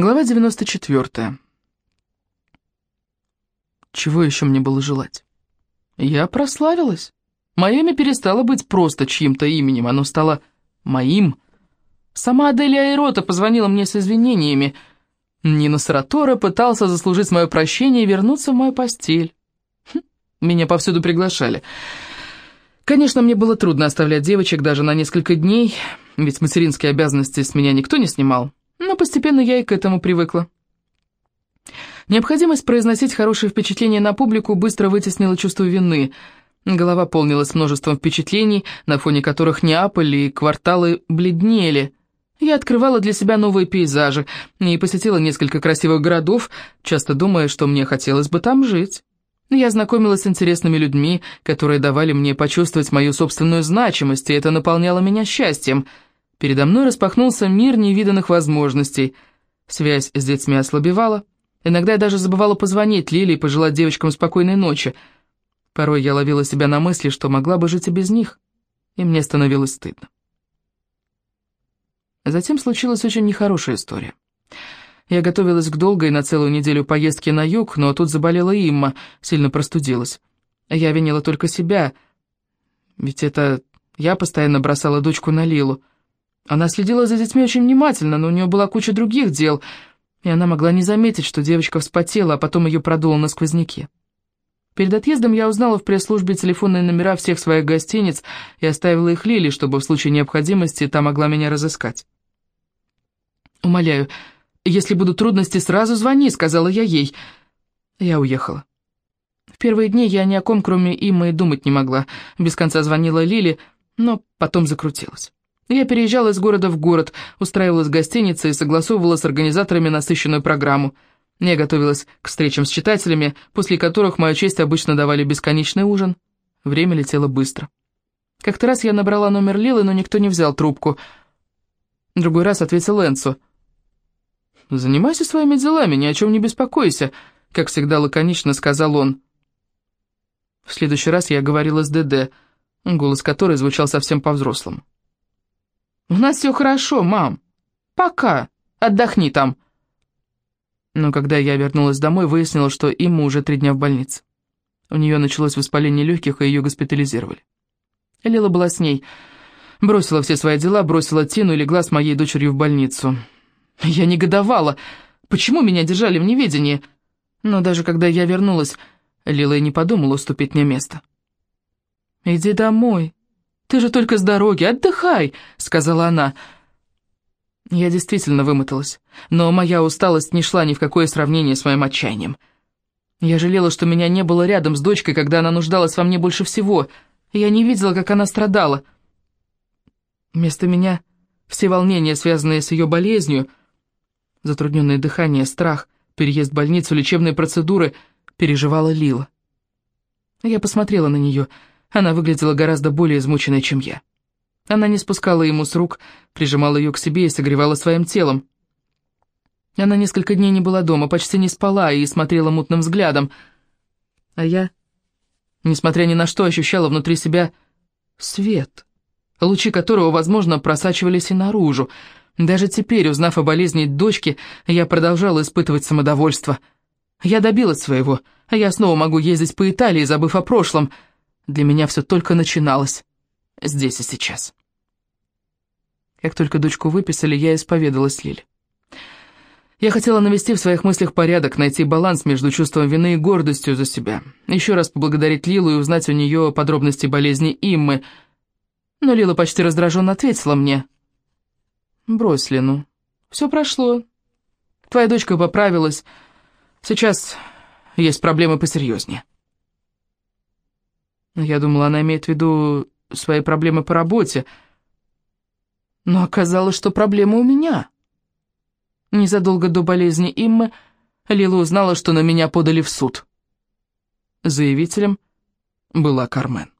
Глава 94. Чего еще мне было желать? Я прославилась. Мое имя перестало быть просто чьим-то именем, оно стало моим. Сама Аделия Айрота позвонила мне с извинениями. Нина Саратора пытался заслужить мое прощение и вернуться в мою постель. Хм, меня повсюду приглашали. Конечно, мне было трудно оставлять девочек даже на несколько дней, ведь материнские обязанности с меня никто не снимал. Но постепенно я и к этому привыкла. Необходимость произносить хорошее впечатление на публику быстро вытеснила чувство вины. Голова полнилась множеством впечатлений, на фоне которых Неаполь и кварталы бледнели. Я открывала для себя новые пейзажи и посетила несколько красивых городов, часто думая, что мне хотелось бы там жить. Я знакомилась с интересными людьми, которые давали мне почувствовать мою собственную значимость, и это наполняло меня счастьем – Передо мной распахнулся мир невиданных возможностей. Связь с детьми ослабевала. Иногда я даже забывала позвонить Лиле и пожелать девочкам спокойной ночи. Порой я ловила себя на мысли, что могла бы жить и без них, и мне становилось стыдно. Затем случилась очень нехорошая история. Я готовилась к долгой на целую неделю поездке на юг, но тут заболела Имма, сильно простудилась. Я винила только себя, ведь это я постоянно бросала дочку на Лилу. Она следила за детьми очень внимательно, но у нее была куча других дел, и она могла не заметить, что девочка вспотела, а потом ее продуло на сквозняке. Перед отъездом я узнала в пресс-службе телефонные номера всех своих гостиниц и оставила их Лили, чтобы в случае необходимости та могла меня разыскать. «Умоляю, если будут трудности, сразу звони», — сказала я ей. Я уехала. В первые дни я ни о ком, кроме Иммы, думать не могла. Без конца звонила Лили, но потом закрутилась. Я переезжала из города в город, устраивалась в гостинице и согласовывала с организаторами насыщенную программу. Я готовилась к встречам с читателями, после которых мою честь обычно давали бесконечный ужин. Время летело быстро. Как-то раз я набрала номер Лилы, но никто не взял трубку. Другой раз ответил Энсу. «Занимайся своими делами, ни о чем не беспокойся», — как всегда лаконично сказал он. В следующий раз я говорила с ДД, голос которой звучал совсем по-взрослому. «У нас все хорошо, мам. Пока. Отдохни там». Но когда я вернулась домой, выяснилось, что Имма уже три дня в больнице. У нее началось воспаление легких, и ее госпитализировали. Лила была с ней. Бросила все свои дела, бросила Тину и легла с моей дочерью в больницу. Я негодовала. Почему меня держали в неведении? Но даже когда я вернулась, Лила и не подумала уступить мне место. «Иди домой», «Ты же только с дороги, отдыхай!» — сказала она. Я действительно вымоталась, но моя усталость не шла ни в какое сравнение с моим отчаянием. Я жалела, что меня не было рядом с дочкой, когда она нуждалась во мне больше всего, я не видела, как она страдала. Вместо меня все волнения, связанные с ее болезнью, затрудненное дыхание, страх, переезд в больницу, лечебные процедуры, переживала Лила. Я посмотрела на нее — она выглядела гораздо более измученной, чем я. Она не спускала ему с рук, прижимала ее к себе и согревала своим телом. Она несколько дней не была дома, почти не спала и смотрела мутным взглядом. А я, несмотря ни на что, ощущала внутри себя свет, лучи которого, возможно, просачивались и наружу. Даже теперь, узнав о болезни дочки, я продолжала испытывать самодовольство. Я добилась своего, а я снова могу ездить по Италии, забыв о прошлом — для меня все только начиналось. Здесь и сейчас. Как только дочку выписали, я исповедалась Лиле. Я хотела навести в своих мыслях порядок, найти баланс между чувством вины и гордостью за себя. Еще раз поблагодарить Лилу и узнать у нее подробности болезни Иммы. Но Лила почти раздраженно ответила мне. «Брось, Лену. Все прошло. Твоя дочка поправилась. Сейчас есть проблемы посерьезнее». Я думала, она имеет в виду свои проблемы по работе. Но оказалось, что проблема у меня. Незадолго до болезни Иммы Лила узнала, что на меня подали в суд. Заявителем была Кармен.